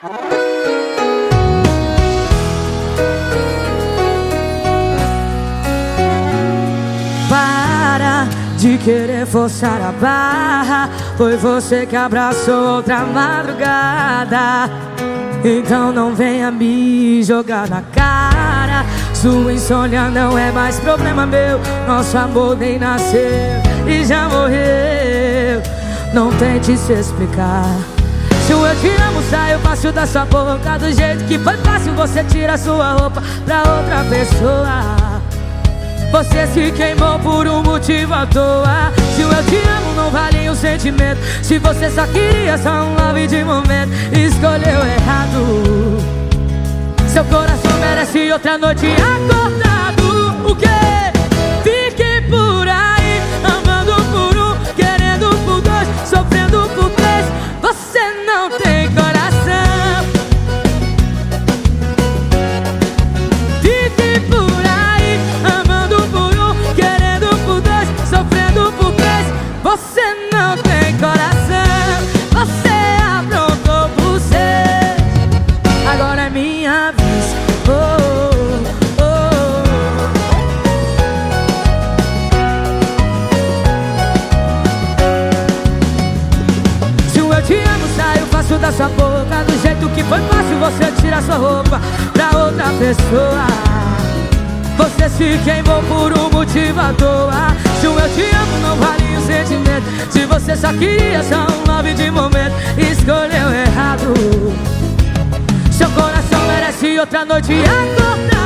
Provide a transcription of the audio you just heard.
Para de querer forçar a barra. Foi você que abraçou outra madrugada. Então não venha me jogar na cara. Sua insônia não é mais problema meu. Nosso amor nem nasceu e já morreu. Não tente se explicar se eu te amo, saio fácil da sua boca Do jeito que foi fácil, você tira sua roupa pra outra pessoa. Você se queimou por um motivo à toa. Se eu te amo não vale o sentimento. Se você só queria só um love de momento Escolheu errado. Seu coração merece outra noite acordado. O quê? Da sua boca Do jeito que foi fácil você tira sua roupa pra outra pessoa. Você se queimou por um motivo à toa. Se o eu te amo não vale o sentimento. Se você só queria só um love de momento Escolheu errado. Seu coração merece outra noite agora